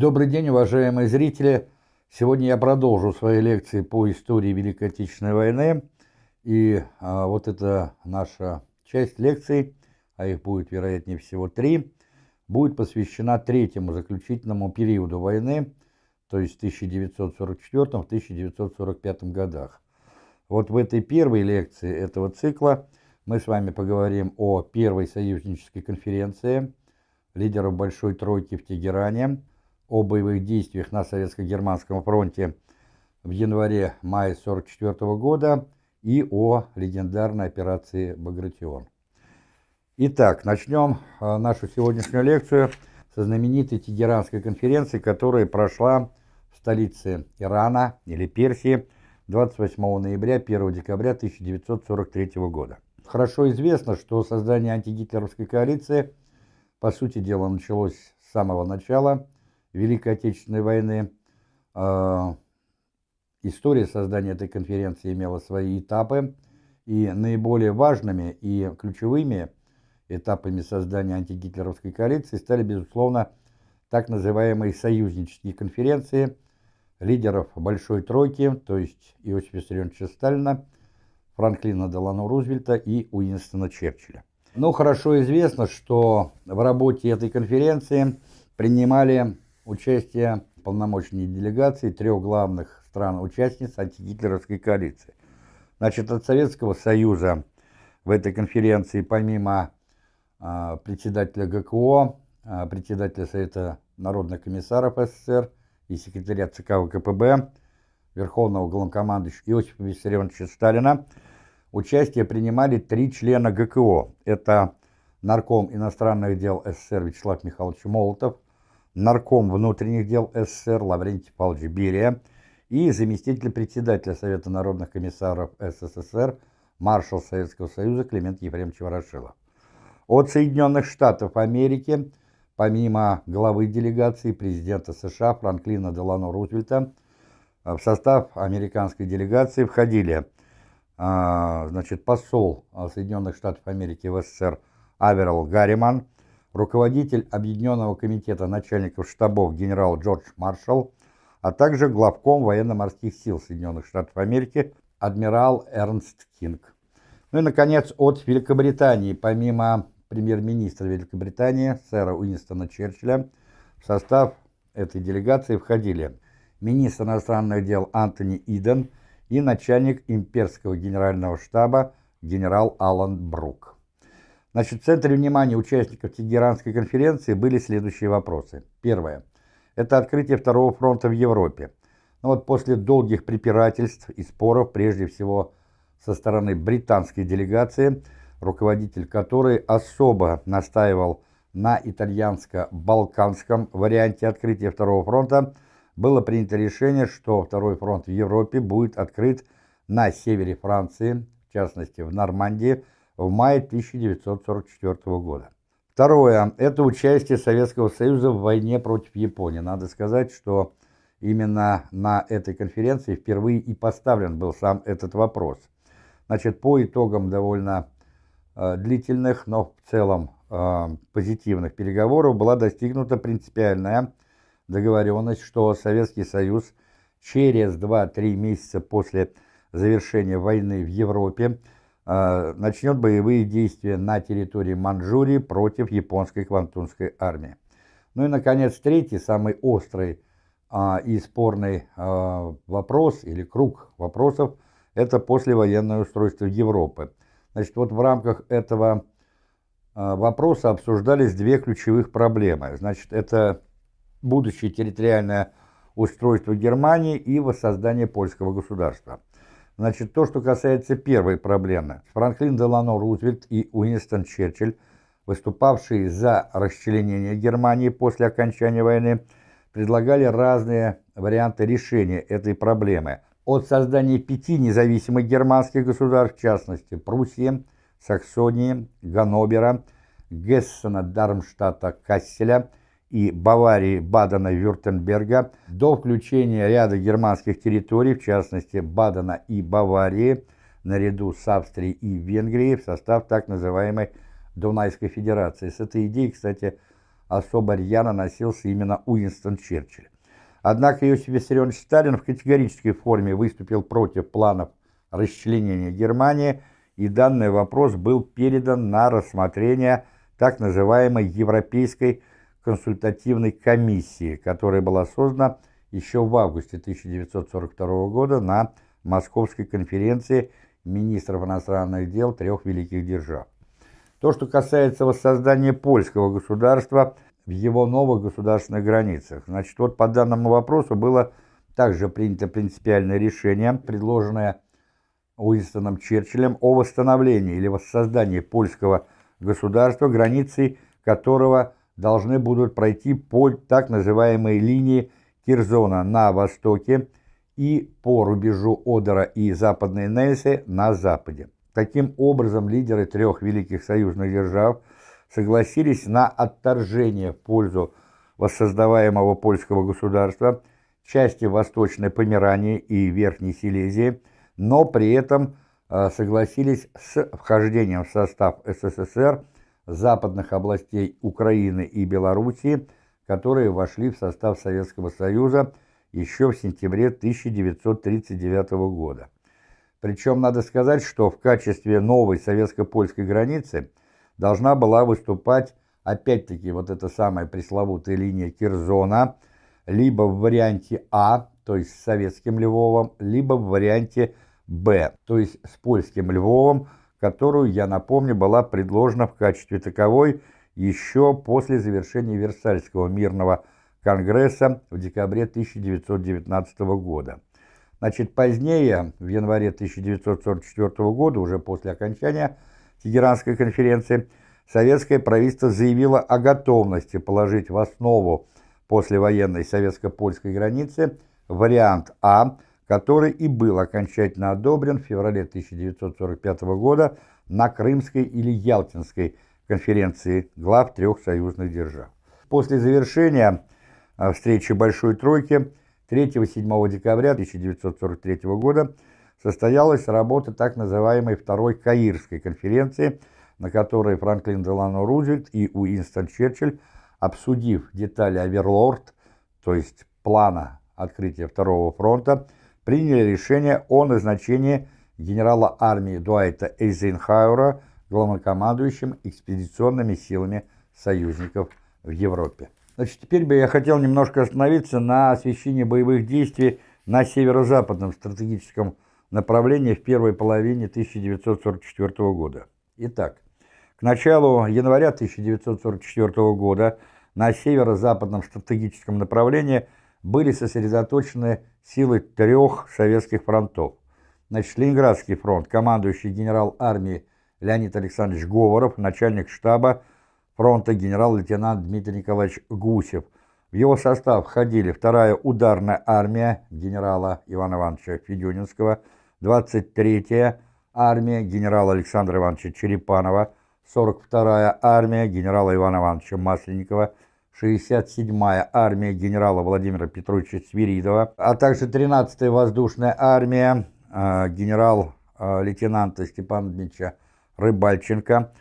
Добрый день, уважаемые зрители! Сегодня я продолжу свои лекции по истории Великой Отечественной войны. И а, вот эта наша часть лекций, а их будет, вероятнее всего, три, будет посвящена третьему заключительному периоду войны, то есть в 1944-1945 годах. Вот в этой первой лекции этого цикла мы с вами поговорим о первой союзнической конференции лидеров Большой Тройки в Тегеране, о боевых действиях на Советско-Германском фронте в январе-мае 1944 года и о легендарной операции «Багратион». Итак, начнем э, нашу сегодняшнюю лекцию со знаменитой Тегеранской конференции, которая прошла в столице Ирана или Персии 28 ноября 1 декабря 1943 года. Хорошо известно, что создание антигитлеровской коалиции, по сути дела, началось с самого начала Великой Отечественной войны. А, история создания этой конференции имела свои этапы, и наиболее важными и ключевыми этапами создания антигитлеровской коалиции стали, безусловно, так называемые союзнические конференции – лидеров Большой Тройки, то есть Иосифа Виссарионовича Сталина, Франклина Делано Рузвельта и Уинстона Черчилля. Ну, хорошо известно, что в работе этой конференции принимали участие полномочные делегации трех главных стран-участниц антигитлеровской коалиции. Значит, от Советского Союза в этой конференции помимо э, председателя ГКО, э, председателя Совета народных комиссаров СССР, и секретаря ЦК ВКПБ, Верховного главнокомандующего Иосифа Виссарионовича Сталина, участие принимали три члена ГКО. Это нарком иностранных дел СССР Вячеслав Михайлович Молотов, нарком внутренних дел СССР Лаврентий Павлович Берия и заместитель председателя Совета народных комиссаров СССР маршал Советского Союза Климент Ефремович Ворошилов. От Соединенных Штатов Америки помимо главы делегации президента США Франклина Делано Рузвельта, э, в состав американской делегации входили э, значит, посол э, Соединенных Штатов Америки в СССР Аверл Гарриман, руководитель Объединенного комитета начальников штабов генерал Джордж Маршалл, а также главком военно-морских сил Соединенных Штатов Америки адмирал Эрнст Кинг. Ну и, наконец, от Великобритании, помимо премьер-министра Великобритании сэра Уинстона Черчилля. В состав этой делегации входили министр иностранных дел Антони Иден и начальник имперского генерального штаба генерал Алан Брук. Значит, в центре внимания участников Тегеранской конференции были следующие вопросы. Первое. Это открытие Второго фронта в Европе. Ну вот после долгих препирательств и споров, прежде всего со стороны британской делегации, руководитель которой особо настаивал на итальянско-балканском варианте открытия Второго фронта, было принято решение, что Второй фронт в Европе будет открыт на севере Франции, в частности в Нормандии, в мае 1944 года. Второе – это участие Советского Союза в войне против Японии. Надо сказать, что именно на этой конференции впервые и поставлен был сам этот вопрос. Значит, по итогам довольно Э, длительных, но в целом э, позитивных переговоров была достигнута принципиальная договоренность, что Советский Союз через 2-3 месяца после завершения войны в Европе начнет боевые действия на территории Манчжурии против японской Квантунской армии. Ну и, наконец, третий, самый острый и спорный вопрос или круг вопросов – это послевоенное устройство Европы. Значит, вот в рамках этого а, вопроса обсуждались две ключевых проблемы. Значит, это будущее территориальное устройство Германии и воссоздание польского государства. Значит, то, что касается первой проблемы. Франклин Делано Рузвельт и Уинстон Черчилль, выступавшие за расчленение Германии после окончания войны, предлагали разные варианты решения этой проблемы – от создания пяти независимых германских государств, в частности Пруссии, Саксонии, Ганновера, Гессена, Дармштадта, Касселя и Баварии, Бадена, Вюртемберга, до включения ряда германских территорий, в частности Бадена и Баварии, наряду с Австрией и Венгрией в состав так называемой Дунайской Федерации. С этой идеей, кстати, особо рьяно носился именно Уинстон Черчилль. Однако Иосиф Виссарионович Сталин в категорической форме выступил против планов расчленения Германии, и данный вопрос был передан на рассмотрение так называемой Европейской консультативной комиссии, которая была создана еще в августе 1942 года на Московской конференции министров иностранных дел трех великих держав. То, что касается воссоздания польского государства в его новых государственных границах. Значит, вот по данному вопросу было также принято принципиальное решение, предложенное Уинстоном Черчиллем о восстановлении или воссоздании польского государства, границы которого должны будут пройти по так называемой линии Кирзона на востоке и по рубежу Одера и Западной Нельсы на западе. Таким образом, лидеры трех великих союзных держав согласились на отторжение в пользу воссоздаваемого польского государства части Восточной Померании и Верхней Силезии, но при этом э, согласились с вхождением в состав СССР западных областей Украины и Белоруссии, которые вошли в состав Советского Союза еще в сентябре 1939 года. Причем надо сказать, что в качестве новой советско-польской границы должна была выступать опять-таки вот эта самая пресловутая линия Кирзона, либо в варианте А, то есть с советским Львовом, либо в варианте Б, то есть с польским Львовом, которую, я напомню, была предложена в качестве таковой еще после завершения Версальского мирного конгресса в декабре 1919 года. Значит, позднее, в январе 1944 года, уже после окончания Тегеранской конференции, советское правительство заявило о готовности положить в основу послевоенной советско-польской границы вариант А, который и был окончательно одобрен в феврале 1945 года на Крымской или Ялтинской конференции глав трех союзных держав. После завершения а, встречи Большой Тройки 3-7 декабря 1943 года состоялась работа так называемой Второй Каирской конференции, на которой Франклин Делано Рузвельт и Уинстон Черчилль, обсудив детали Аверлорд, то есть плана открытия Второго фронта, приняли решение о назначении генерала армии Дуайта Эйзенхауэра главнокомандующим экспедиционными силами союзников в Европе. Значит, теперь бы я хотел немножко остановиться на освещении боевых действий на северо-западном стратегическом направлении в первой половине 1944 года. Итак, к началу января 1944 года на северо-западном стратегическом направлении были сосредоточены силы трех советских фронтов. Значит, Ленинградский фронт, командующий генерал армии Леонид Александрович Говоров, начальник штаба фронта генерал-лейтенант Дмитрий Николаевич Гусев. В его состав входили вторая ударная армия генерала Ивана Ивановича Федюнинского, 23-я армия генерала Александра Ивановича Черепанова, 42-я армия генерала Ивана Ивановича Масленникова, 67-я армия генерала Владимира Петровича Свиридова, а также 13-я воздушная армия э, генерал-лейтенанта э, Степана Дмитриевича Рыбальченко,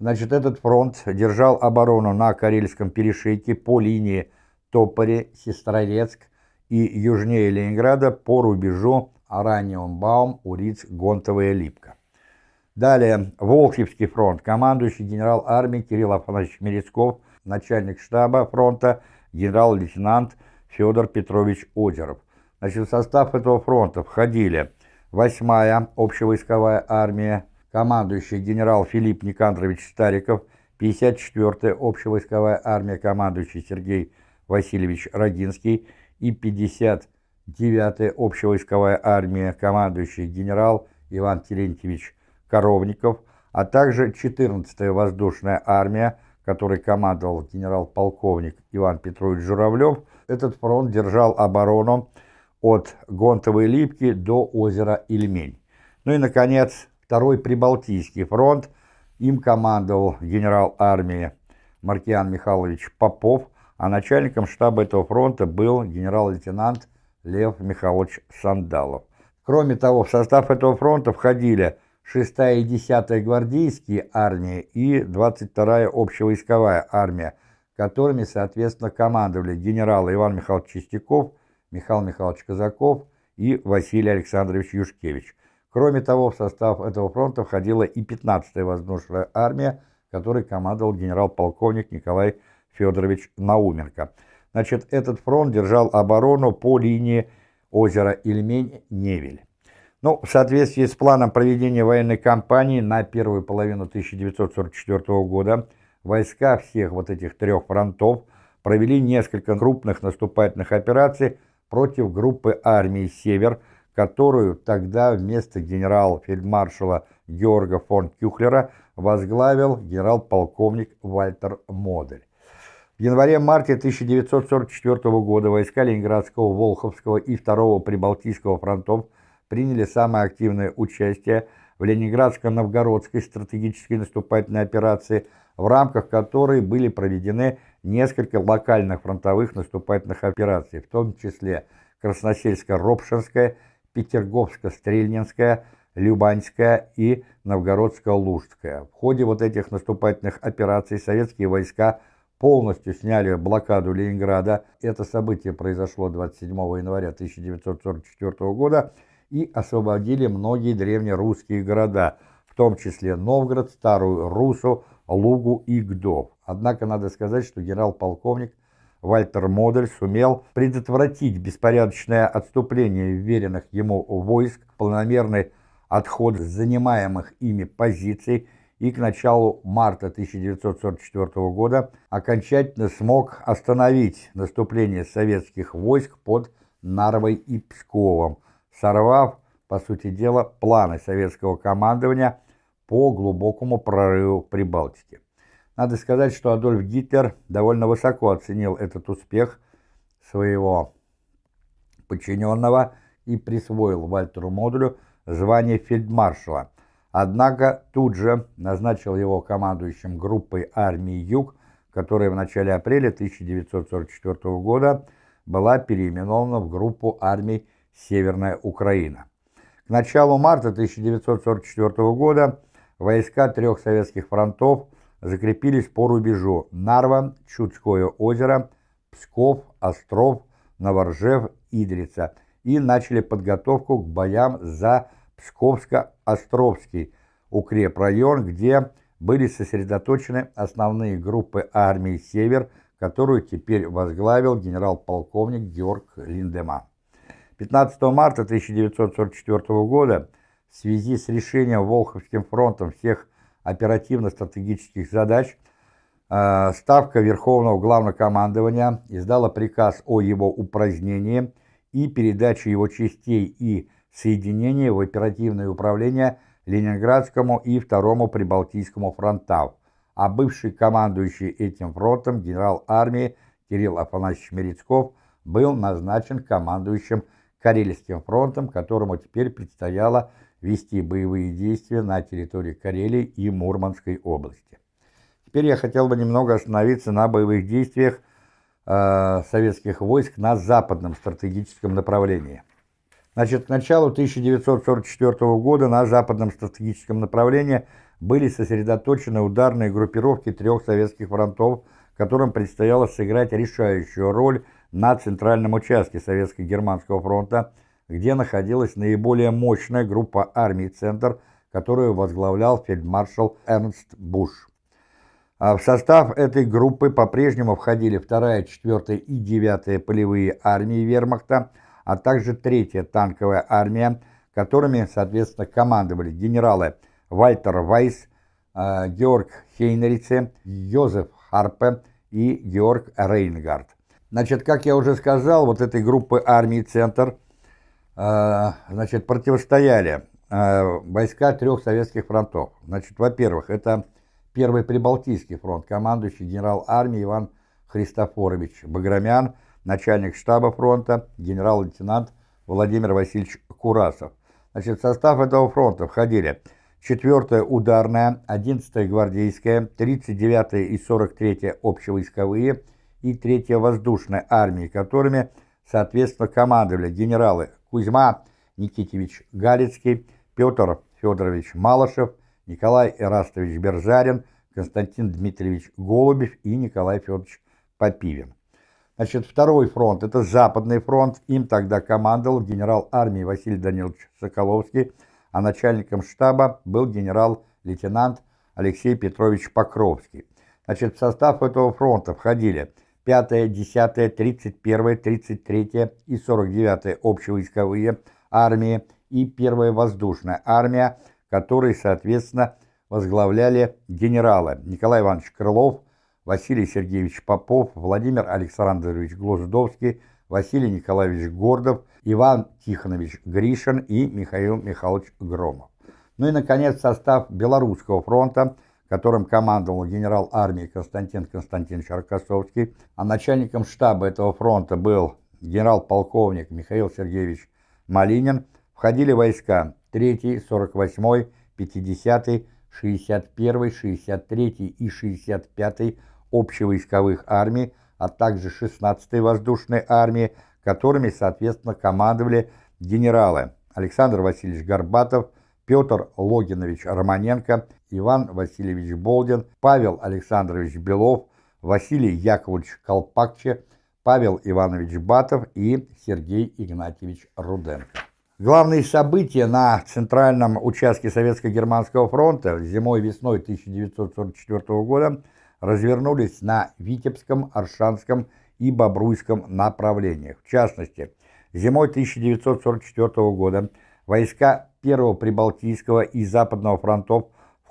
Значит, этот фронт держал оборону на Карельском перешейке по линии Топори, Сестрорецк и южнее Ленинграда по рубежу Араниумбаум, Уриц, Гонтовая, Липка. Далее, Волхевский фронт, командующий генерал армии Кирилл Афанасьевич Мерецков, начальник штаба фронта генерал-лейтенант Федор Петрович Озеров. Значит, в состав этого фронта входили 8-я общевойсковая армия, командующий генерал Филипп Никандрович Стариков, 54-я общевойсковая армия, командующий Сергей Васильевич Родинский и 59-я общевойсковая армия, командующий генерал Иван Терентьевич Коровников, а также 14-я воздушная армия, которой командовал генерал-полковник Иван Петрович Журавлев. Этот фронт держал оборону от Гонтовой Липки до озера Ильмень. Ну и, наконец, Второй Прибалтийский фронт, им командовал генерал армии Маркиан Михайлович Попов, а начальником штаба этого фронта был генерал-лейтенант Лев Михайлович Сандалов. Кроме того, в состав этого фронта входили 6-я и 10-я гвардейские армии и 22-я общевойсковая армия, которыми, соответственно, командовали генералы Иван Михайлович Чистяков, Михаил Михайлович Казаков и Василий Александрович Юшкевич. Кроме того, в состав этого фронта входила и 15-я воздушная армия, которой командовал генерал-полковник Николай Федорович Науменко. Значит, этот фронт держал оборону по линии озера Ильмень-Невель. Ну, в соответствии с планом проведения военной кампании на первую половину 1944 года войска всех вот этих трех фронтов провели несколько крупных наступательных операций против группы армии «Север», которую тогда вместо генерал-фельдмаршала Георга фон Кюхлера возглавил генерал-полковник Вальтер Модель. В январе-марте 1944 года войска Ленинградского, Волховского и Второго Прибалтийского фронтов приняли самое активное участие в Ленинградско-Новгородской стратегической наступательной операции, в рамках которой были проведены несколько локальных фронтовых наступательных операций, в том числе Красносельско-Ропшинская, Петерговско-Стрельнинская, Любанская и Новгородско-Лужская. В ходе вот этих наступательных операций советские войска – полностью сняли блокаду Ленинграда. Это событие произошло 27 января 1944 года и освободили многие древнерусские города, в том числе Новгород, Старую Русу, Лугу и Гдов. Однако надо сказать, что генерал-полковник Вальтер Модель сумел предотвратить беспорядочное отступление веренных ему войск, планомерный отход занимаемых ими позиций и к началу марта 1944 года окончательно смог остановить наступление советских войск под Нарвой и Псковом, сорвав, по сути дела, планы советского командования по глубокому прорыву в Прибалтике. Надо сказать, что Адольф Гитлер довольно высоко оценил этот успех своего подчиненного и присвоил Вальтеру Модулю звание фельдмаршала – Однако тут же назначил его командующим группой армии «Юг», которая в начале апреля 1944 года была переименована в группу армий «Северная Украина». К началу марта 1944 года войска трех советских фронтов закрепились по рубежу Нарва, Чудское озеро, Псков, Остров, Новоржев, Идрица и начали подготовку к боям за Псковско-Островский укрепрайон, где были сосредоточены основные группы армии «Север», которую теперь возглавил генерал-полковник Георг Линдеман. 15 марта 1944 года в связи с решением Волховским фронтом всех оперативно-стратегических задач э, Ставка Верховного Главнокомандования издала приказ о его упразднении и передаче его частей и соединение в оперативное управление Ленинградскому и Второму Прибалтийскому фронтам, а бывший командующий этим фронтом генерал армии Кирилл Афанасьевич Мерецков был назначен командующим Карельским фронтом, которому теперь предстояло вести боевые действия на территории Карелии и Мурманской области. Теперь я хотел бы немного остановиться на боевых действиях э, советских войск на западном стратегическом направлении. Значит, к началу 1944 года на западном стратегическом направлении были сосредоточены ударные группировки трех советских фронтов, которым предстояло сыграть решающую роль на центральном участке Советско-Германского фронта, где находилась наиболее мощная группа армий «Центр», которую возглавлял фельдмаршал Эрнст Буш. А в состав этой группы по-прежнему входили 2-я, 4-я и 9-я полевые армии вермахта – а также третья танковая армия, которыми, соответственно, командовали генералы Вальтер Вайс, э, Георг Хейнрице, Йозеф Харпе и Георг Рейнгард. Значит, как я уже сказал, вот этой группы армии «Центр» э, значит, противостояли э, войска трех советских фронтов. Значит, во-первых, это Первый Прибалтийский фронт, командующий генерал армии Иван Христофорович Баграмян – начальник штаба фронта, генерал-лейтенант Владимир Васильевич Курасов. Значит, в состав этого фронта входили 4-я ударная, 11-я гвардейская, 39-я и 43-я общевойсковые и 3-я воздушная армии, которыми, соответственно, командовали генералы Кузьма Никитевич Галицкий, Петр Федорович Малышев, Николай Эрастович Берзарин, Константин Дмитриевич Голубев и Николай Федорович Попивин. Значит, второй фронт – это Западный фронт. Им тогда командовал генерал армии Василий Данилович Соколовский, а начальником штаба был генерал-лейтенант Алексей Петрович Покровский. Значит, в состав этого фронта входили 5-я, 10-я, 31-я, 33-я и 49-я общевойсковые армии и 1-я воздушная армия, которые, соответственно, возглавляли генералы Николай Иванович Крылов, Василий Сергеевич Попов, Владимир Александрович Глуздовский, Василий Николаевич Гордов, Иван Тихонович Гришин и Михаил Михайлович Громов. Ну и, наконец, состав Белорусского фронта, которым командовал генерал армии Константин Константинович Аркасовский, а начальником штаба этого фронта был генерал-полковник Михаил Сергеевич Малинин, входили войска 3-й, 48-й, 50-й, 61-й, 63-й и 65-й общевойсковых армий, а также 16-й воздушной армии, которыми, соответственно, командовали генералы Александр Васильевич Горбатов, Петр Логинович Романенко, Иван Васильевич Болдин, Павел Александрович Белов, Василий Яковлевич Колпакче, Павел Иванович Батов и Сергей Игнатьевич Руденко. Главные события на центральном участке Советско-Германского фронта зимой-весной 1944 года развернулись на Витебском, Аршанском и Бобруйском направлениях. В частности, зимой 1944 года войска Первого Прибалтийского и Западного фронтов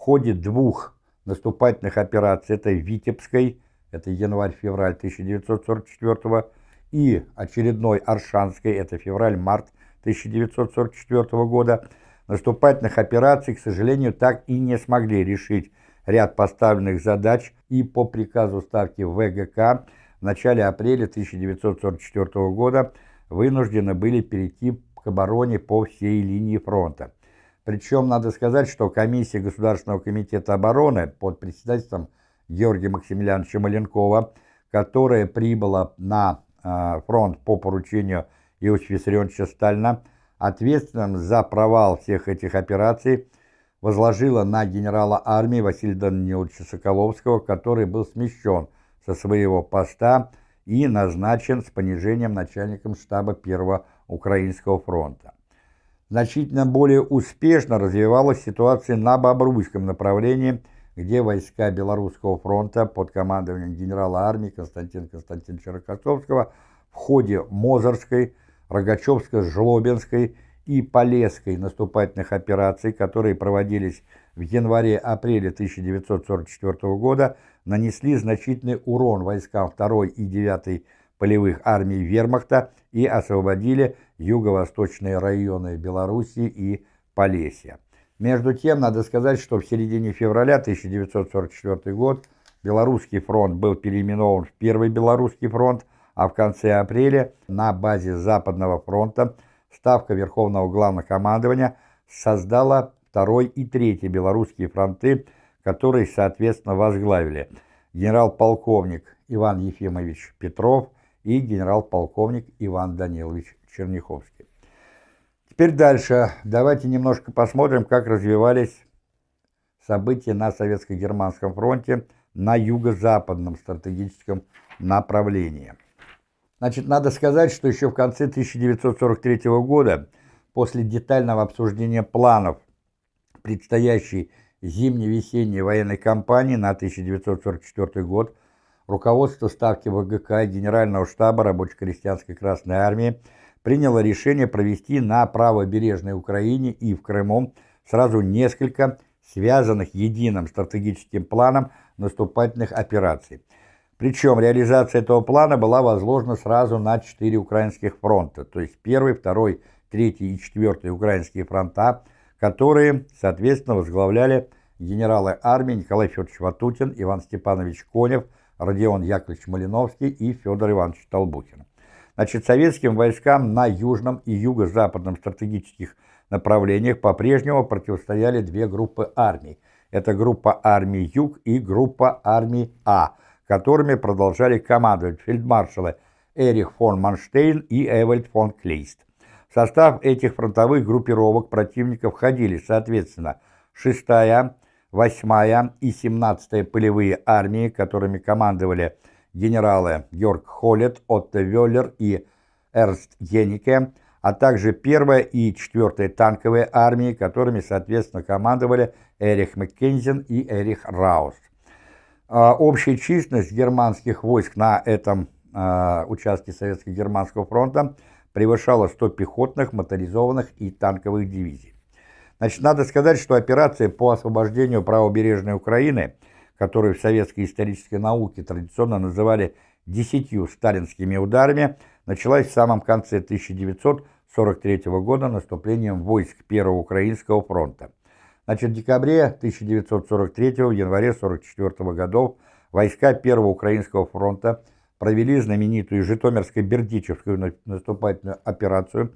ходе двух наступательных операций, это Витебской, это январь-февраль 1944 и очередной Аршанской, это февраль-март 1944 года, наступательных операций, к сожалению, так и не смогли решить ряд поставленных задач и по приказу Ставки ВГК в начале апреля 1944 года вынуждены были перейти к обороне по всей линии фронта. Причем надо сказать, что комиссия Государственного комитета обороны под председательством Георгия Максимилиановича Маленкова, которая прибыла на э, фронт по поручению Иосифа Виссарионовича Сталина, ответственным за провал всех этих операций, возложила на генерала армии Василия Даниловича Соколовского, который был смещен со своего поста и назначен с понижением начальником штаба Первого Украинского фронта. Значительно более успешно развивалась ситуация на Бобруйском направлении, где войска Белорусского фронта под командованием генерала армии Константина Константиновича Рокоссовского в ходе Мозорской, Рогачевско-Жлобинской и Полесской наступательных операций, которые проводились в январе-апреле 1944 года, нанесли значительный урон войскам 2 и 9 полевых армий вермахта и освободили юго-восточные районы Белоруссии и Полесья. Между тем, надо сказать, что в середине февраля 1944 год Белорусский фронт был переименован в Первый Белорусский фронт, а в конце апреля на базе Западного фронта Ставка Верховного Главнокомандования создала второй и третий белорусские фронты, которые, соответственно, возглавили генерал-полковник Иван Ефимович Петров и генерал-полковник Иван Данилович Черняховский. Теперь дальше. Давайте немножко посмотрим, как развивались события на Советско-Германском фронте на юго-западном стратегическом направлении. Значит, надо сказать, что еще в конце 1943 года, после детального обсуждения планов предстоящей зимне-весенней военной кампании на 1944 год, руководство Ставки ВГК и Генерального штаба Рабоче-крестьянской Красной Армии приняло решение провести на правобережной Украине и в Крыму сразу несколько связанных единым стратегическим планом наступательных операций – причем реализация этого плана была возложена сразу на четыре украинских фронта, то есть первый, второй, третий и четвертый украинские фронта, которые, соответственно, возглавляли генералы армии Николай Федорович Ватутин, Иван Степанович Конев, Родион Яковлевич Малиновский и Федор Иванович Толбухин. Значит, советским войскам на южном и юго-западном стратегических направлениях по-прежнему противостояли две группы армий. Это группа армий Юг и группа армий А – которыми продолжали командовать фельдмаршалы Эрих фон Манштейн и Эвальд фон Клейст. В состав этих фронтовых группировок противника входили, соответственно, 6-я, 8-я и 17-я полевые армии, которыми командовали генералы Георг Холлет, Отто Веллер и Эрст Генике, а также 1 и 4 танковые армии, которыми, соответственно, командовали Эрих Маккензен и Эрих Раус. А, общая численность германских войск на этом а, участке Советско-Германского фронта превышала 100 пехотных, моторизованных и танковых дивизий. Значит, надо сказать, что операция по освобождению правобережной Украины, которую в советской исторической науке традиционно называли «десятью сталинскими ударами», началась в самом конце 1943 года наступлением войск Первого Украинского фронта. Значит, в декабре 1943 в январе 1944 годов войска Первого Украинского фронта провели знаменитую Житомирско-Бердичевскую наступательную операцию,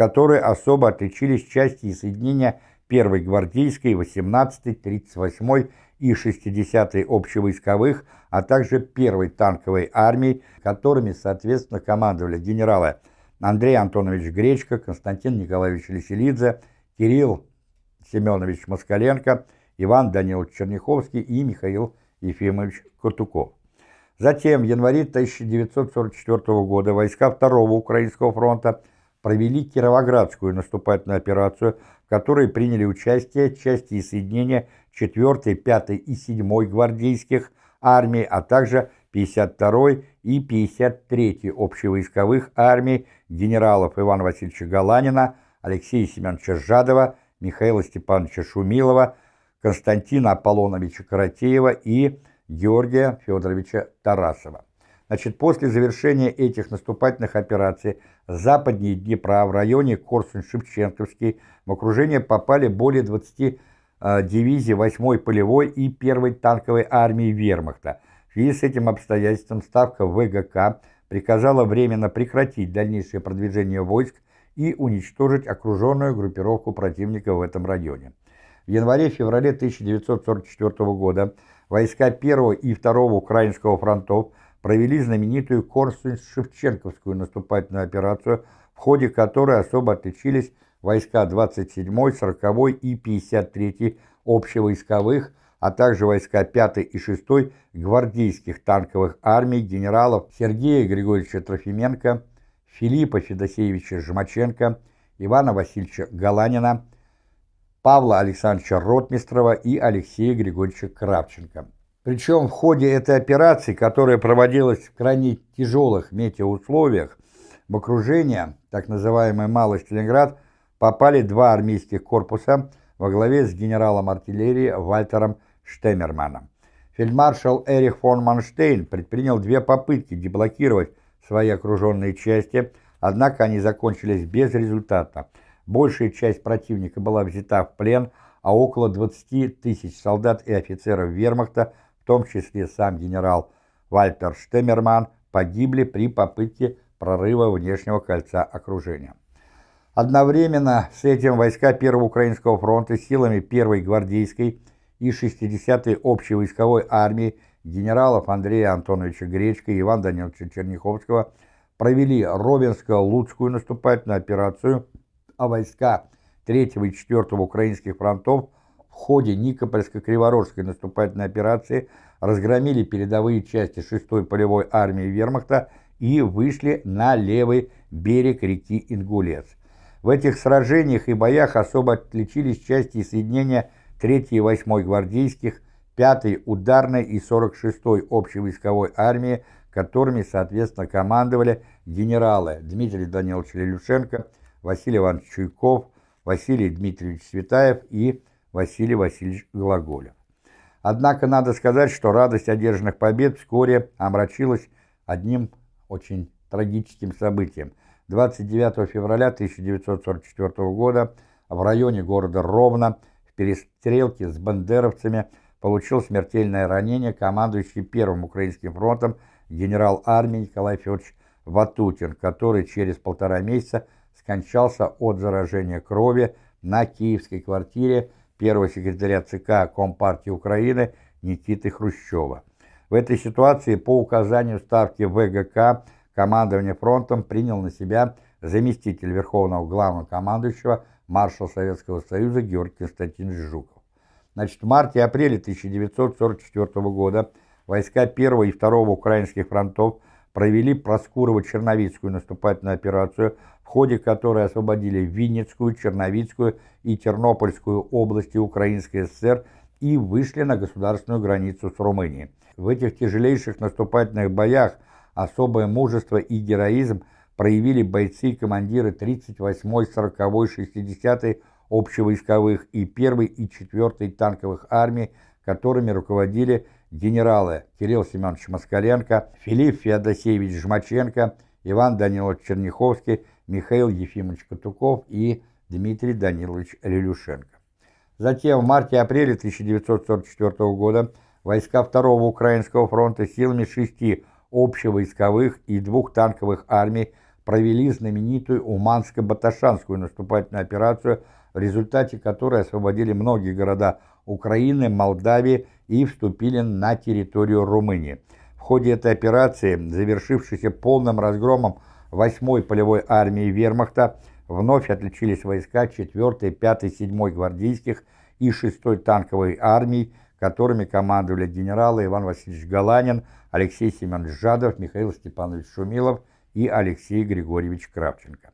в которой особо отличились части и соединения 1-й гвардейской, 18-й, 38-й и 60-й общевойсковых, а также 1-й танковой армии, которыми, соответственно, командовали генералы Андрей Антонович Гречко, Константин Николаевич Леселидзе, Кирилл Семенович Москаленко, Иван Данилович Черняховский и Михаил Ефимович Кутуков. Затем в январе 1944 года войска Второго Украинского фронта провели Кировоградскую наступательную операцию, в которой приняли участие части и соединения 4, 5 и 7 гвардейских армий, а также 52 и 53 общевойсковых армий генералов Ивана Васильевича Галанина, Алексея Семеновича Жадова, Михаила Степановича Шумилова, Константина Аполлоновича Каратеева и Георгия Федоровича Тарасова. Значит, после завершения этих наступательных операций западнее Днепра в районе Корсунь-Шевченковский в окружение попали более 20 э, дивизий 8-й полевой и 1-й танковой армии вермахта. В связи с этим обстоятельством ставка ВГК приказала временно прекратить дальнейшее продвижение войск и уничтожить окруженную группировку противника в этом районе. В январе-феврале 1944 года войска 1 и 2 Украинского фронтов провели знаменитую Корсунь-Шевченковскую наступательную операцию, в ходе которой особо отличились войска 27-й, 40-й и 53-й общевойсковых, а также войска 5-й и 6-й гвардейских танковых армий генералов Сергея Григорьевича Трофименко, Филиппа Федосеевича Жмаченко, Ивана Васильевича Галанина, Павла Александровича Ротмистрова и Алексея Григорьевича Кравченко. Причем в ходе этой операции, которая проводилась в крайне тяжелых метеоусловиях, в окружение, так называемый Малый Сталинград, попали два армейских корпуса во главе с генералом артиллерии Вальтером Штемерманом. Фельдмаршал Эрих фон Манштейн предпринял две попытки деблокировать свои окруженные части, однако они закончились безрезультатно. Большая часть противника была взята в плен, а около 20 тысяч солдат и офицеров вермахта, том числе сам генерал Вальтер Штемерман, погибли при попытке прорыва внешнего кольца окружения. Одновременно с этим войска Первого Украинского фронта силами Первой гвардейской и 60-й общей войсковой армии генералов Андрея Антоновича Гречка и Ивана Даниловича Черняховского провели Ровенско-Луцкую наступательную операцию, а войска 3 и 4 украинских фронтов ходе Никопольско-Криворожской наступательной операции разгромили передовые части 6-й полевой армии вермахта и вышли на левый берег реки Ингулец. В этих сражениях и боях особо отличились части и соединения 3 и 8 гвардейских, 5-й ударной и 46-й общевойсковой армии, которыми, соответственно, командовали генералы Дмитрий Данилович Лелюшенко, Василий Иванович Чуйков, Василий Дмитриевич Светаев и Василий Васильевич Глаголев. Однако надо сказать, что радость одержанных побед вскоре омрачилась одним очень трагическим событием. 29 февраля 1944 года в районе города Ровно в перестрелке с бандеровцами получил смертельное ранение командующий Первым Украинским фронтом генерал армии Николай Федорович Ватутин, который через полтора месяца скончался от заражения крови на киевской квартире первого секретаря ЦК Компартии Украины Никиты Хрущева. В этой ситуации по указанию ставки ВГК командование фронтом принял на себя заместитель Верховного Главнокомандующего маршал Советского Союза Георгий Константинович Жуков. Значит, в марте-апреле 1944 года войска 1 и 2 украинских фронтов провели Проскурово-Черновицкую наступательную операцию, в ходе которой освободили Винницкую, Черновицкую и Тернопольскую области Украинской ССР и вышли на государственную границу с Румынией. В этих тяжелейших наступательных боях особое мужество и героизм проявили бойцы и командиры 38-й, 40-й, 60-й общевойсковых и 1-й и 4-й танковых армий, которыми руководили генералы Кирилл Семенович Москаленко, Филипп Феодосеевич Жмаченко, Иван Данилович Черняховский, Михаил Ефимович Катуков и Дмитрий Данилович Лилюшенко. Затем в марте-апреле 1944 года войска Второго Украинского фронта силами шести общевойсковых и двух танковых армий провели знаменитую Уманско-Баташанскую наступательную операцию, в результате которой освободили многие города Украины, Молдавии и вступили на территорию Румынии. В ходе этой операции, завершившейся полным разгромом 8-й полевой армии вермахта, вновь отличились войска 4-й, 5-й, 7-й гвардейских и 6-й танковой армий, которыми командовали генералы Иван Васильевич Галанин, Алексей Семенович Жадов, Михаил Степанович Шумилов и Алексей Григорьевич Кравченко.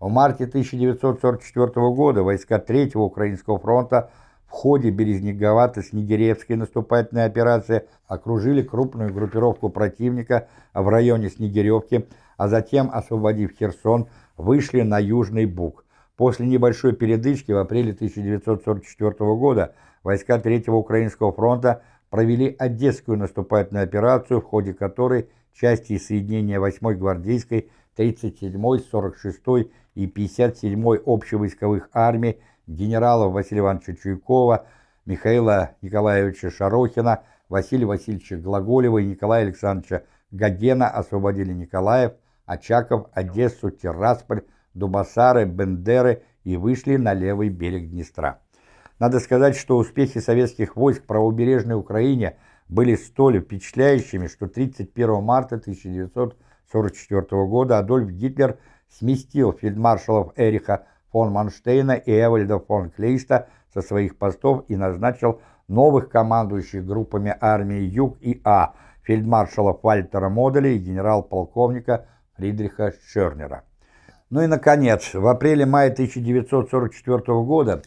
В марте 1944 года войска Третьего Украинского фронта в ходе Березнеговато-Снегиревской наступательной операции окружили крупную группировку противника в районе Снегиревки, а затем, освободив Херсон, вышли на Южный Буг. После небольшой передышки в апреле 1944 года войска Третьего Украинского фронта провели Одесскую наступательную операцию, в ходе которой части соединения 8-й гвардейской, 37-й, 46-й и 57-й общевойсковых армий генералов Василия Ивановича Чуйкова, Михаила Николаевича Шарохина, Василия Васильевича Глаголева и Николая Александровича Гагена освободили Николаев, Очаков, Одессу, Тирасполь, Дубасары, Бендеры и вышли на левый берег Днестра. Надо сказать, что успехи советских войск в правобережной Украине были столь впечатляющими, что 31 марта 1944 года Адольф Гитлер сместил фельдмаршалов Эриха фон Манштейна и Эвальда фон Клейста со своих постов и назначил новых командующих группами армии Юг и А, фельдмаршалов Вальтера Моделя и генерал-полковника Фридриха Шернера. Ну и, наконец, в апреле-мае 1944 года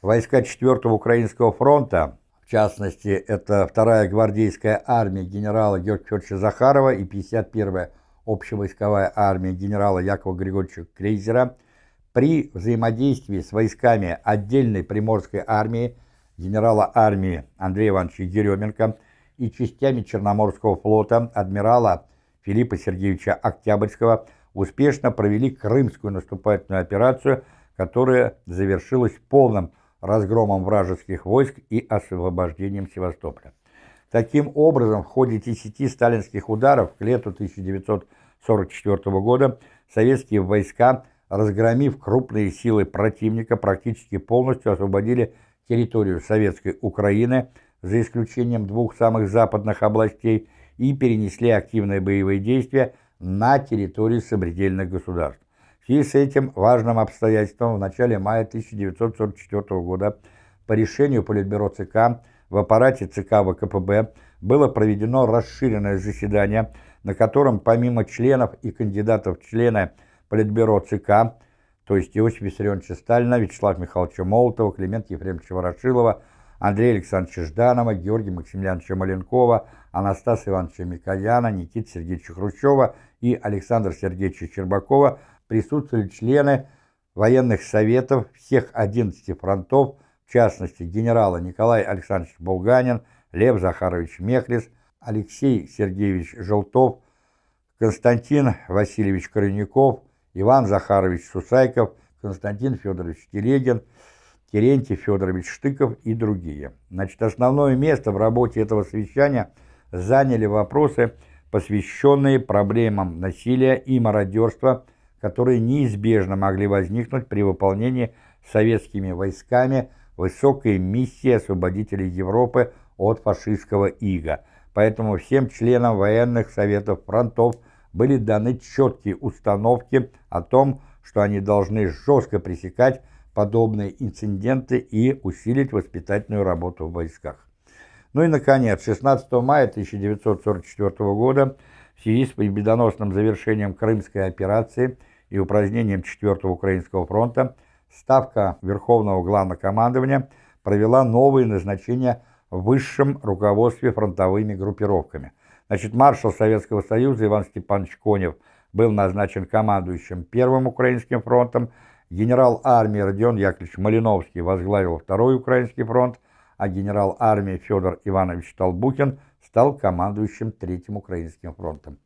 Войска 4-го Украинского фронта, в частности, это 2-я гвардейская армия генерала Георгия Захарова и 51-я общевойсковая армия генерала Якова Григорьевича Крейзера, при взаимодействии с войсками отдельной Приморской армии генерала армии Андрея Ивановича Еременко и частями Черноморского флота адмирала Филиппа Сергеевича Октябрьского успешно провели Крымскую наступательную операцию, которая завершилась полным разгромом вражеских войск и освобождением Севастополя. Таким образом, в ходе 10 сталинских ударов к лету 1944 года советские войска, разгромив крупные силы противника, практически полностью освободили территорию Советской Украины, за исключением двух самых западных областей, и перенесли активные боевые действия на территорию сопредельных государств. В связи с этим важным обстоятельством в начале мая 1944 года по решению Политбюро ЦК в аппарате ЦК ВКПБ было проведено расширенное заседание, на котором помимо членов и кандидатов в члены Политбюро ЦК, то есть Иосифа Виссарионовича Сталина, Вячеслава Михайловича Молотова, Климента Ефремовича Ворошилова, Андрея Александровича Жданова, Георгия Максимiliaновича Маленкова, Анастаса Ивановича Микояна, Никиты Сергеевича Хрущева и Александра Сергеевича Щербакова – присутствовали члены военных советов всех 11 фронтов, в частности генералы Николай Александрович Булганин, Лев Захарович Мехлис, Алексей Сергеевич Желтов, Константин Васильевич Коренюков, Иван Захарович Сусайков, Константин Федорович Телегин, Терентий Федорович Штыков и другие. Значит, основное место в работе этого совещания заняли вопросы, посвященные проблемам насилия и мародерства – которые неизбежно могли возникнуть при выполнении советскими войсками высокой миссии освободителей Европы от фашистского ига. Поэтому всем членам военных советов фронтов были даны четкие установки о том, что они должны жестко пресекать подобные инциденты и усилить воспитательную работу в войсках. Ну и, наконец, 16 мая 1944 года в связи с победоносным завершением Крымской операции и упразднением 4-го Украинского фронта Ставка Верховного Главнокомандования провела новые назначения в высшем руководстве фронтовыми группировками. Значит, маршал Советского Союза Иван Степанович Конев был назначен командующим Первым Украинским фронтом, генерал армии Родион Яковлевич Малиновский возглавил Второй Украинский фронт, а генерал армии Федор Иванович Толбухин стал командующим Третьим Украинским фронтом.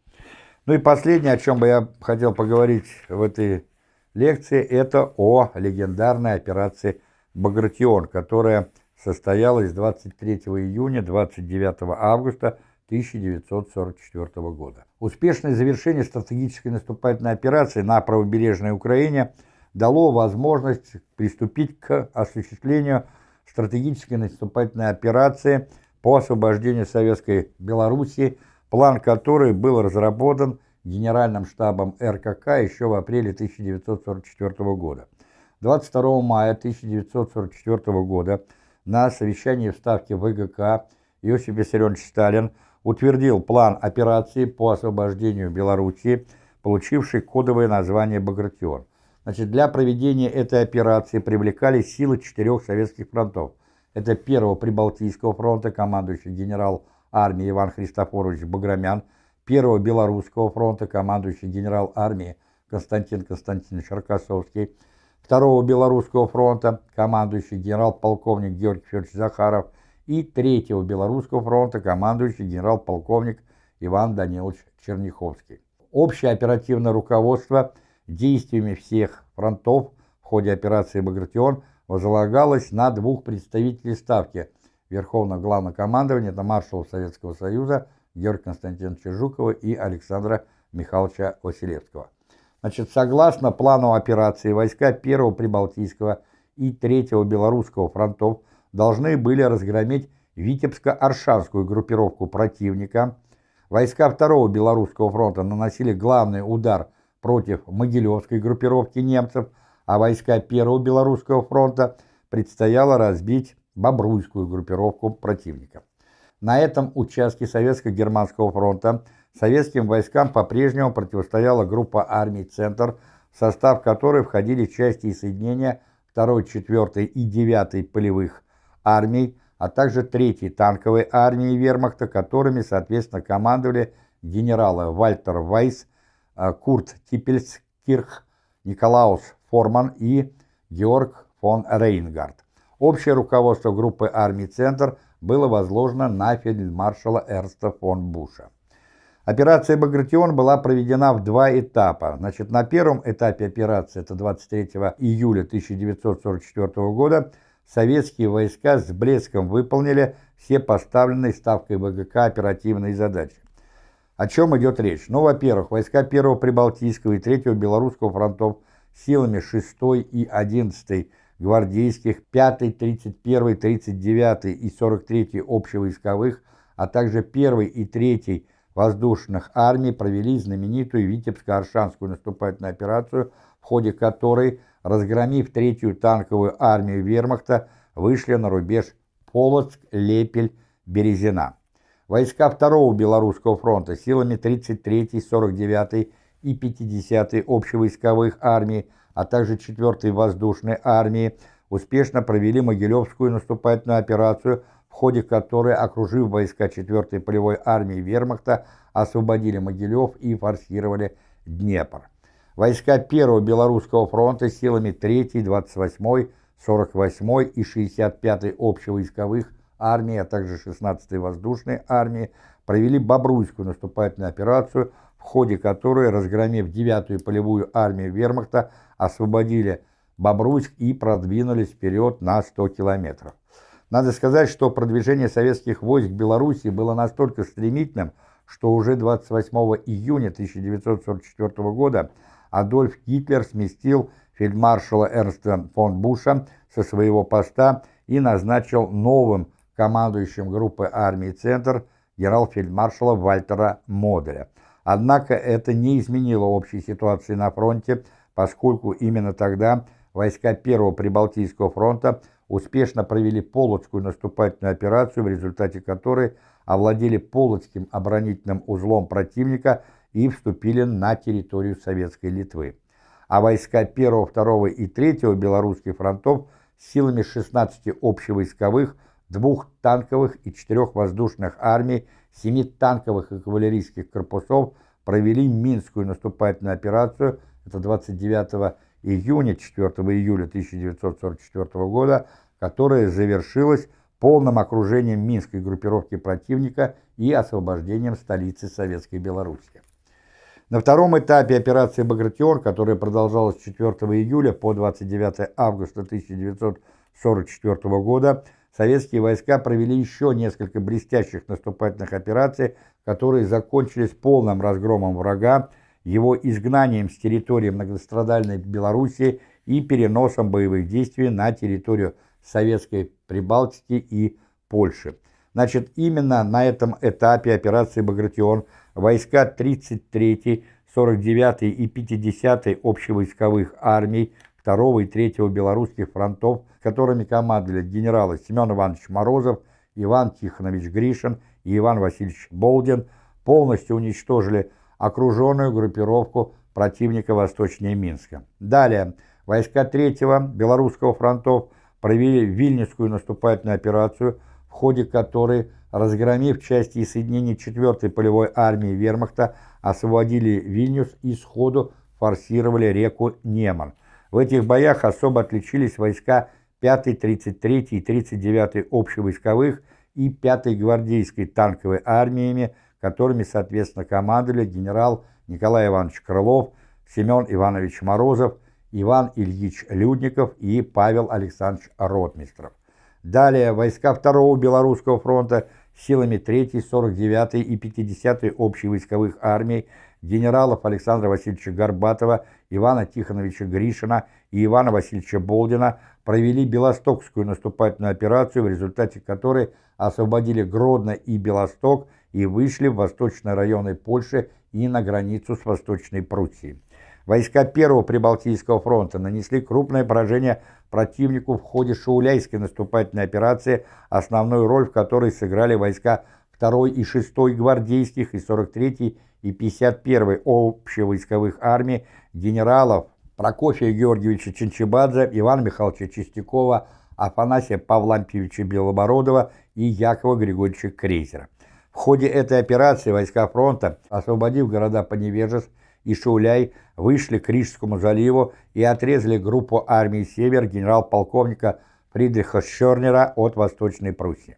Ну и последнее, о чем бы я хотел поговорить в этой лекции, это о легендарной операции «Багратион», которая состоялась 23 июня 29 августа 1944 года. Успешное завершение стратегической наступательной операции на правобережной Украине дало возможность приступить к осуществлению стратегической наступательной операции по освобождению Советской Белоруссии, план которой был разработан Генеральным штабом РКК еще в апреле 1944 года. 22 мая 1944 года на совещании в Ставке ВГК Иосиф Виссарионович Сталин утвердил план операции по освобождению Белоруссии, получивший кодовое название «Багратион». Значит, для проведения этой операции привлекались силы четырех советских фронтов. Это первого Прибалтийского фронта, командующий генерал армии Иван Христофорович Баграмян, первого Белорусского фронта, командующий генерал армии Константин Константинович Рокоссовский, второго Белорусского фронта, командующий генерал-полковник Георгий Федорович Захаров и третьего Белорусского фронта, командующий генерал-полковник Иван Данилович Черняховский. Общее оперативное руководство действиями всех фронтов в ходе операции «Багратион» возлагалось на двух представителей Ставки Верховного Главнокомандования, это маршала Советского Союза Георгия Константиновича Жукова и Александра Михайловича Василевского. Значит, согласно плану операции, войска 1-го Прибалтийского и 3-го Белорусского фронтов должны были разгромить Витебско-Аршанскую группировку противника. Войска 2-го Белорусского фронта наносили главный удар против Могилевской группировки немцев – а войска Первого Белорусского фронта предстояло разбить Бобруйскую группировку противника. На этом участке Советско-Германского фронта советским войскам по-прежнему противостояла группа армий «Центр», в состав которой входили части и соединения 2, 4 и 9 полевых армий, а также 3 танковой армии вермахта, которыми, соответственно, командовали генералы Вальтер Вайс, Курт Типельскирх, Николаус Форман и Георг фон Рейнгард. Общее руководство группы армий «Центр» было возложено на фельдмаршала Эрста фон Буша. Операция «Багратион» была проведена в два этапа. Значит, на первом этапе операции, это 23 июля 1944 года, советские войска с блеском выполнили все поставленные ставкой ВГК оперативные задачи. О чем идет речь? Ну, во-первых, войска 1-го Прибалтийского и 3-го Белорусского фронтов – силами 6 и 11 гвардейских, 5, 31, 39 и 43 общевойсковых, а также 1 и 3 воздушных армий провели знаменитую Витебско-Аршанскую наступательную операцию, в ходе которой, разгромив третью танковую армию вермахта, вышли на рубеж Полоцк, Лепель, Березина. Войска Второго Белорусского фронта силами 33, 49 и 50-й общевойсковых армий, а также 4-й воздушной армии успешно провели Могилевскую наступательную операцию, в ходе которой, окружив войска 4-й полевой армии вермахта, освободили Могилев и форсировали Днепр. Войска 1-го Белорусского фронта силами 3-й, 28-й, 48-й и 65-й общевойсковых армии, а также 16-й воздушной армии провели Бобруйскую наступательную операцию, в ходе которой, разгромив 9-ю полевую армию вермахта, освободили Бобруйск и продвинулись вперед на 100 километров. Надо сказать, что продвижение советских войск в Беларуси было настолько стремительным, что уже 28 июня 1944 года Адольф Гитлер сместил фельдмаршала Эрнста фон Буша со своего поста и назначил новым командующим группы армии «Центр» генерал-фельдмаршала Вальтера Моделя – Однако это не изменило общей ситуации на фронте, поскольку именно тогда войска Первого Прибалтийского фронта успешно провели Полоцкую наступательную операцию, в результате которой овладели Полоцким оборонительным узлом противника и вступили на территорию Советской Литвы. А войска 1, 2 и 3 белорусских фронтов силами 16 общевойсковых, двух танковых и четырех воздушных армий, семи танковых и кавалерийских корпусов провели Минскую наступательную операцию, это 29 июня 4 июля 1944 года, которая завершилась полным окружением Минской группировки противника и освобождением столицы Советской Беларуси. На втором этапе операции «Багратион», которая продолжалась с 4 июля по 29 августа 1944 года, советские войска провели еще несколько блестящих наступательных операций, которые закончились полным разгромом врага, его изгнанием с территории многострадальной Белоруссии и переносом боевых действий на территорию Советской Прибалтики и Польши. Значит, именно на этом этапе операции «Багратион» войска 33-й, 49-й и 50-й общевойсковых армий 2 и 3 белорусских фронтов, которыми командовали генералы Семен Иванович Морозов, Иван Тихонович Гришин и Иван Васильевич Болдин, полностью уничтожили окруженную группировку противника восточнее Минска. Далее, войска 3-го Белорусского фронтов провели Вильнюсскую наступательную операцию, в ходе которой, разгромив части и соединения 4-й полевой армии вермахта, освободили Вильнюс и сходу форсировали реку Неман. В этих боях особо отличились войска 5-й, 33-й и 39-й общевойсковых и 5-й гвардейской танковой армиями, которыми, соответственно, командовали генерал Николай Иванович Крылов, Семен Иванович Морозов, Иван Ильич Людников и Павел Александрович Ротмистров. Далее войска 2-го Белорусского фронта силами 3-й, 49-й и 50-й общевойсковых армий генералов Александра Васильевича Горбатова, Ивана Тихоновича Гришина и Ивана Васильевича Болдина провели Белостокскую наступательную операцию, в результате которой освободили Гродно и Белосток и вышли в восточные районы Польши и на границу с Восточной Пруссией. Войска Первого Прибалтийского фронта нанесли крупное поражение противнику в ходе Шауляйской наступательной операции, основную роль в которой сыграли войска 2 и 6 гвардейских и 43 и 51 общевойсковых армий генералов Прокофия Георгиевича Ченчебадзе, Ивана Михайловича Чистякова, Афанасия Павлампьевича Белобородова и Якова Григорьевича Крейзера. В ходе этой операции войска фронта, освободив города Поневежес и Шауляй, вышли к Рижскому заливу и отрезали группу армии «Север» генерал-полковника Фридриха Шернера от Восточной Пруссии.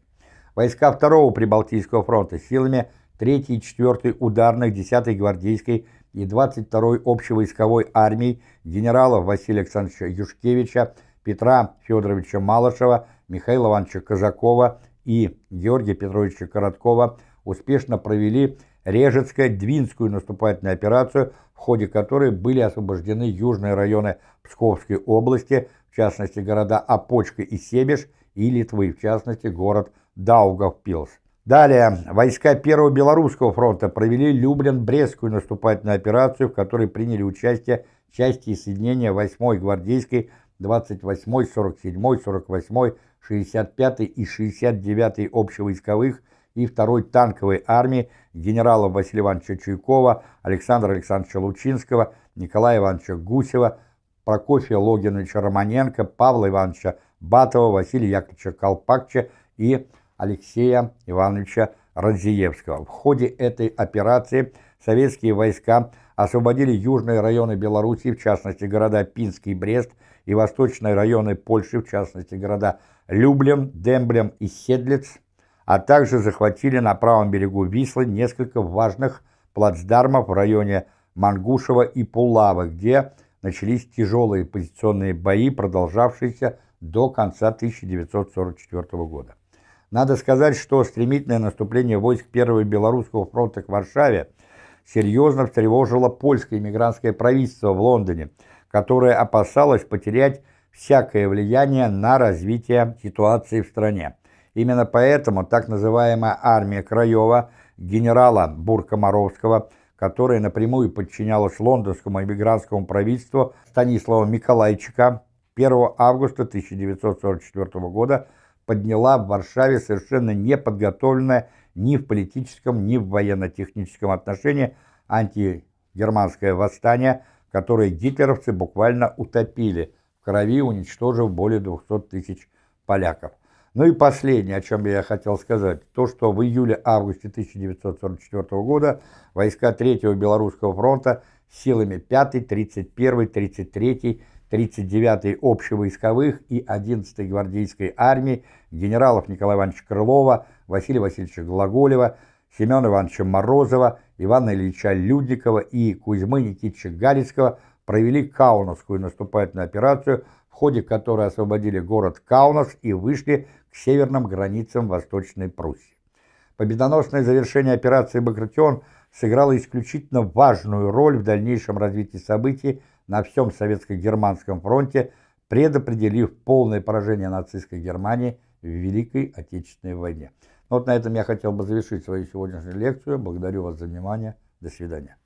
Войска Второго Прибалтийского фронта силами 3 и 4 ударных 10-й гвардейской и 22-й общевойсковой армий генералов Василия Александровича Юшкевича, Петра Федоровича Малышева, Михаила Ивановича Казакова и Георгия Петровича Короткова успешно провели Режецко-Двинскую наступательную операцию, в ходе которой были освобождены южные районы Псковской области, в частности города Опочка и Себеж, и Литвы, в частности город Даугавпилс. Далее, войска Первого Белорусского фронта провели Люблин-Брестскую наступательную операцию, в которой приняли участие части и соединения 8-й гвардейской, 28-й, 47-й, 48-й, 65-й и 69-й общевойсковых и 2-й танковой армии генералов Василия Ивановича Чуйкова, Александра Александровича Лучинского, Николая Ивановича Гусева, Прокофия Логиновича Романенко, Павла Ивановича Батова, Василия Яковлевича Колпакча и Алексея Ивановича Радзиевского. В ходе этой операции советские войска освободили южные районы Белоруссии, в частности города Пинск и Брест, и восточные районы Польши, в частности города Люблин, Демблем и Седлиц, а также захватили на правом берегу Вислы несколько важных плацдармов в районе Мангушева и Пулавы, где начались тяжелые позиционные бои, продолжавшиеся до конца 1944 года. Надо сказать, что стремительное наступление войск Первого Белорусского фронта к Варшаве серьезно встревожило польское иммигрантское правительство в Лондоне, которое опасалось потерять всякое влияние на развитие ситуации в стране. Именно поэтому так называемая армия Краева генерала Буркомаровского, которая напрямую подчинялась лондонскому эмигрантскому правительству Станислава Миколайчика, 1 августа 1944 года подняла в Варшаве совершенно неподготовленная ни в политическом, ни в военно-техническом отношении антигерманское восстание, которое гитлеровцы буквально утопили в крови, уничтожив более 200 тысяч поляков. Ну и последнее, о чем я хотел сказать, то, что в июле-августе 1944 года войска 3-го Белорусского фронта силами 5-й, 31-й, 33-й, 39-й общевойсковых и 11-й гвардейской армии генералов Николая Ивановича Крылова, Василия Васильевича Глаголева, Семена Ивановича Морозова, Ивана Ильича Людникова и Кузьмы Никитича Галицкого провели Каунасскую наступательную операцию, в ходе которой освободили город Каунас и вышли к северным границам Восточной Пруссии. Победоносное завершение операции «Багратион» сыграло исключительно важную роль в дальнейшем развитии событий на всем советско-германском фронте, предопределив полное поражение нацистской Германии в Великой Отечественной войне. Ну вот на этом я хотел бы завершить свою сегодняшнюю лекцию. Благодарю вас за внимание. До свидания.